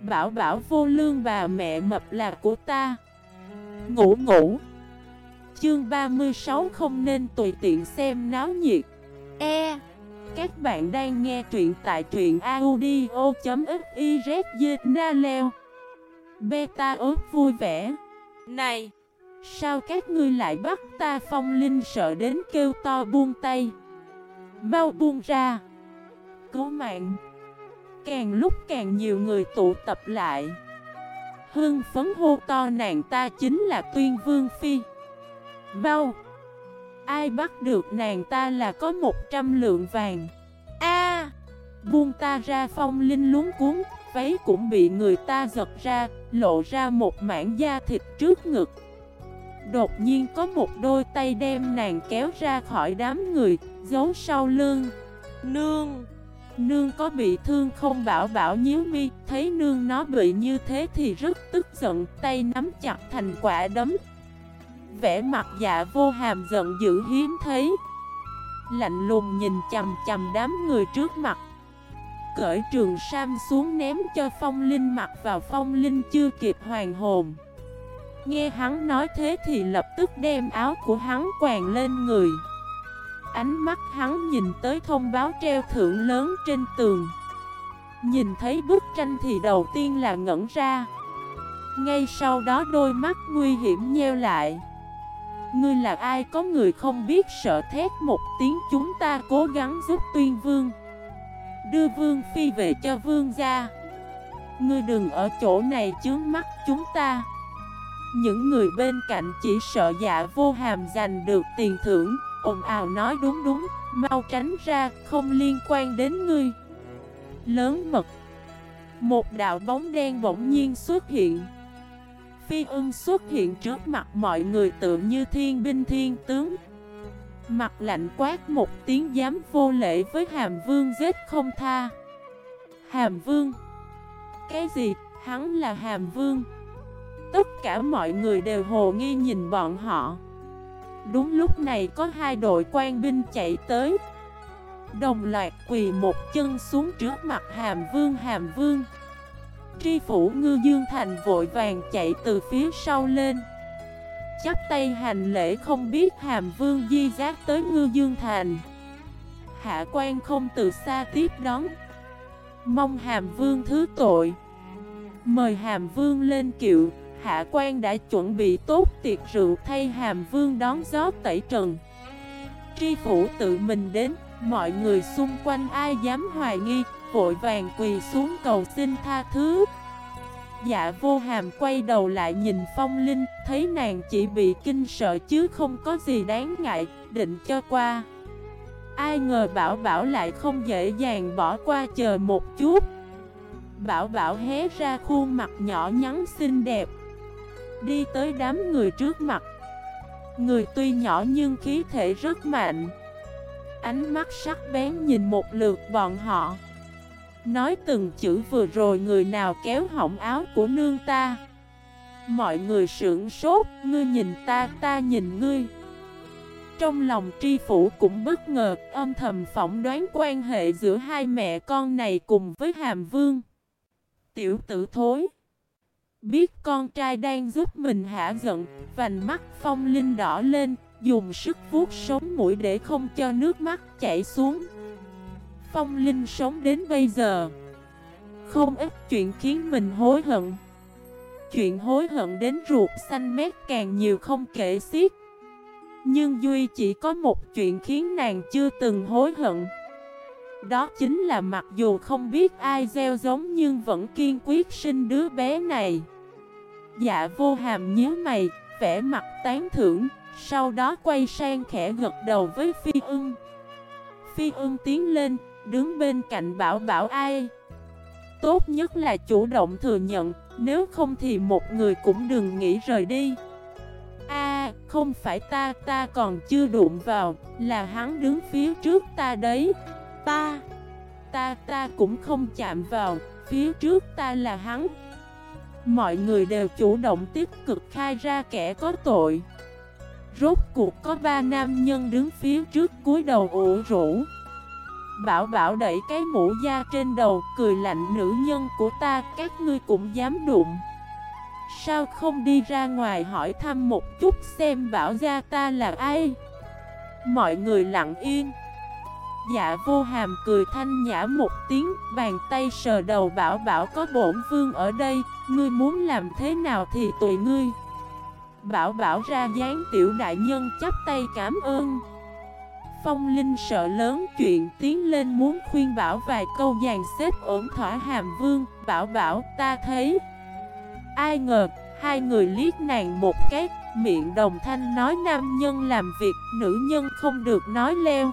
Bảo bảo vô lương bà mẹ mập là của ta. Ngủ ngủ. Chương 36 không nên tùy tiện xem náo nhiệt. E. Các bạn đang nghe truyện tại truyện audio.xyz leo Beta ớt vui vẻ. Này, Sao các ngươi lại bắt ta phong linh sợ đến kêu to buông tay? Mau buông ra. Cứu mạng. Càng lúc càng nhiều người tụ tập lại. Hương phấn hô to nàng ta chính là tuyên vương phi. Bao, Ai bắt được nàng ta là có 100 lượng vàng. A, Buông ta ra phong linh luống cuốn. Váy cũng bị người ta giật ra, Lộ ra một mảng da thịt trước ngực. Đột nhiên có một đôi tay đem nàng kéo ra khỏi đám người, Giấu sau lưng. Nương! Nương có bị thương không? Bảo bảo nhíu mi. Thấy nương nó bị như thế thì rất tức giận, Tay nắm chặt thành quả đấm. Vẽ mặt dạ vô hàm giận dữ hiếm thấy. Lạnh lùng nhìn chầm chầm đám người trước mặt. Cởi trường sam xuống ném cho phong linh mặt vào phong linh chưa kịp hoàn hồn. Nghe hắn nói thế thì lập tức đem áo của hắn quàng lên người. Ánh mắt hắn nhìn tới thông báo treo thưởng lớn trên tường. Nhìn thấy bức tranh thì đầu tiên là ngẩn ra. Ngay sau đó đôi mắt nguy hiểm nheo lại. Ngươi là ai? Có người không biết? Sợ thét một tiếng, chúng ta cố gắng giúp tuyên vương. Đưa vương phi về cho vương gia. Ngươi đừng ở chỗ này chướng mắt chúng ta. Những người bên cạnh chỉ sợ dạ vô hàm giành được tiền thưởng ồn ào nói đúng đúng, mau tránh ra, không liên quan đến ngươi. Lớn mật Một đạo bóng đen bỗng nhiên xuất hiện. Phi ưng xuất hiện trước mặt mọi người tự như thiên binh thiên tướng. Mặt lạnh quát một tiếng dám vô lễ với hàm vương giết không tha. Hàm vương Cái gì? Hắn là hàm vương Tất cả mọi người đều hồ nghi nhìn bọn họ Đúng lúc này có hai đội quan binh chạy tới. Đồng loạt quỳ một chân xuống trước mặt hàm vương hàm vương. Tri phủ ngư dương thành vội vàng chạy từ phía sau lên. Chắp tay hành lễ không biết hàm vương di giác tới ngư dương thành. Hạ quan không từ xa tiếp đón. Mong hàm vương thứ tội. Mời hàm vương lên kiệu. Hạ quan đã chuẩn bị tốt tiệc rượu thay hàm vương đón gió tẩy trần. Tri phủ tự mình đến, mọi người xung quanh ai dám hoài nghi, vội vàng quỳ xuống cầu xin tha thứ. Dạ vô hàm quay đầu lại nhìn phong linh, thấy nàng chỉ bị kinh sợ chứ không có gì đáng ngại, định cho qua. Ai ngờ bảo bảo lại không dễ dàng bỏ qua chờ một chút. Bảo bảo hé ra khuôn mặt nhỏ nhắn xinh đẹp Đi tới đám người trước mặt. Người tuy nhỏ nhưng khí thể rất mạnh. Ánh mắt sắc bén nhìn một lượt bọn họ. Nói từng chữ vừa rồi người nào kéo hỏng áo của nương ta? Mọi người sưởng sốt Ngươi nhìn ta, ta nhìn ngươi. Trong lòng tri phủ cũng bất ngờ Âm thầm phỏng đoán quan hệ giữa hai mẹ con này cùng với hàm vương. Tiểu tử thối! Biết con trai đang giúp mình hạ giận, vành mắt phong linh đỏ lên, dùng sức vuốt sống mũi để không cho nước mắt chảy xuống. Phong linh sống đến bây giờ. Không ít chuyện khiến mình hối hận. Chuyện hối hận đến ruột xanh mét càng nhiều không kể xiết. Nhưng Duy chỉ có một chuyện khiến nàng chưa từng hối hận. Đó chính là mặc dù không biết ai gieo giống nhưng vẫn kiên quyết sinh đứa bé này Dạ vô hàm nhíu mày, vẽ mặt tán thưởng Sau đó quay sang khẽ gật đầu với Phi ưng. Phi ưng tiến lên, đứng bên cạnh bảo bảo ai? Tốt nhất là chủ động thừa nhận Nếu không thì một người cũng đừng nghĩ rời đi. A, không phải ta, ta còn chưa đụng vào Là hắn đứng phía trước ta đấy. Ta, ta, ta cũng không chạm vào Phía trước ta là hắn. Mọi người đều chủ động tích cực khai ra kẻ có tội. Rốt cuộc có ba nam nhân đứng phía trước cúi đầu ủ rũ. Bảo bảo đẩy cái mũ da trên đầu, Cười lạnh nữ nhân của ta, Các ngươi cũng dám đụng. Sao không đi ra ngoài hỏi thăm một chút xem bảo gia ta là ai? Mọi người lặng yên. Dạ vô hàm cười thanh nhã một tiếng, Bàn tay sờ đầu bảo bảo có bổn vương ở đây, Ngươi muốn làm thế nào thì tùy ngươi. Bảo bảo ra dáng tiểu đại nhân chắp tay cảm ơn. Phong Linh sợ lớn chuyện tiến lên muốn khuyên bảo vài câu dàn xếp ổn thỏa hàm vương, Bảo bảo, ta thấy. Ai ngờ, hai người liếc nàng một cái, Miệng đồng thanh nói nam nhân làm việc, nữ nhân không được nói leo.